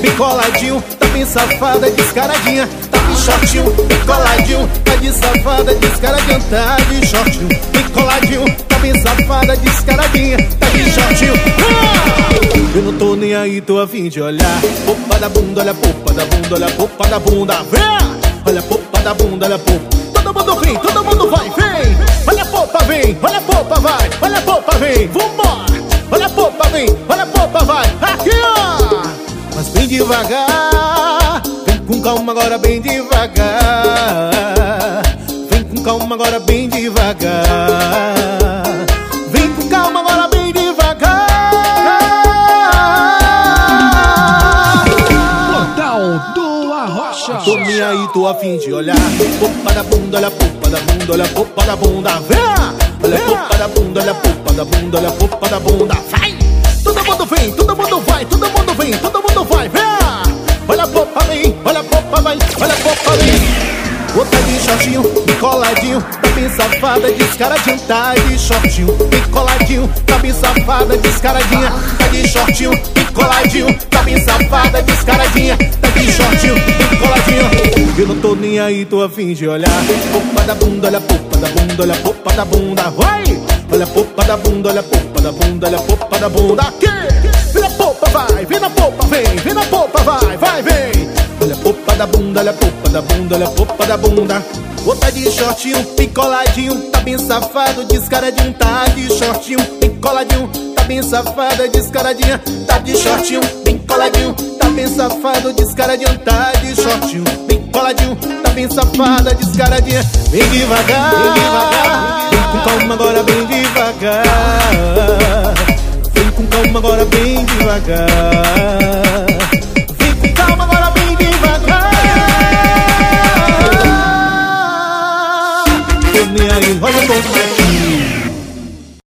bem coladinho, tá bem safada, descaradinha. Tá de shortinho, bem coladinho, tá de safada, descaradinha. Tá de shortinho, bem coladinho, tá bem safada, descaradinha. Tá de shortinho. Ah! Eu não tô nem aí, tô a fim de olhar. Popa da bunda, olha a popa da bunda, olha a popa da bunda. Vem! Olha a popa da bunda, olha a popa. Todo mundo vem, todo mundo vai, vem! Olha a popa, vem! Olha a popa, vai! Olha a popa, vem! Vambora! Bem devagar Vem com calma agora, bem devagar Vem com calma agora, bem devagar Vem com calma agora, bem devagar Portal do Arrocha. Tô nem aí, tô a fim de olhar Popa da bunda, olha a popa da bunda, olha a popa da bunda Vem! Olha a popa da bunda, olha a popa da bunda, olha a popa da bunda Vai! Todo mundo vem, todo mundo vai, todo mundo olha a de shortinho, bem coladinho Tá safada, descaradinho Tá de shortinho, bem coladinho Tá safada, descaradinha Tá de shortinho, bem coladinho Tá safada, descaradinha Tá de shortinho, bem coladinho Eu não tô nem aí, tô a fim de olhar Popa da bunda, olha a popa da bunda Olha a popa da bunda, vai! Olha a popa da bunda, olha a popa da bunda Olha a popa da bunda, aqui! Vem na popa, vai! Vem na popa, vem! Vem na popa, vai! Vai, vem! Popa da bunda, olha a popa da bunda, olha a popa da bunda. Outra de shortinho, picoladinho, tá bem safado, descaradinho, tá de shortinho, picoladinho, tá bem safada, descaradinha, tá de shortinho, bem coladinho, tá bem safado, descaradinho, tá de shortinho, bem coladinho, tá bem safada, descaradinha, vem devagar, vem devagar, vem com calma agora, bem devagar, vem com calma agora, bem devagar. que ni hay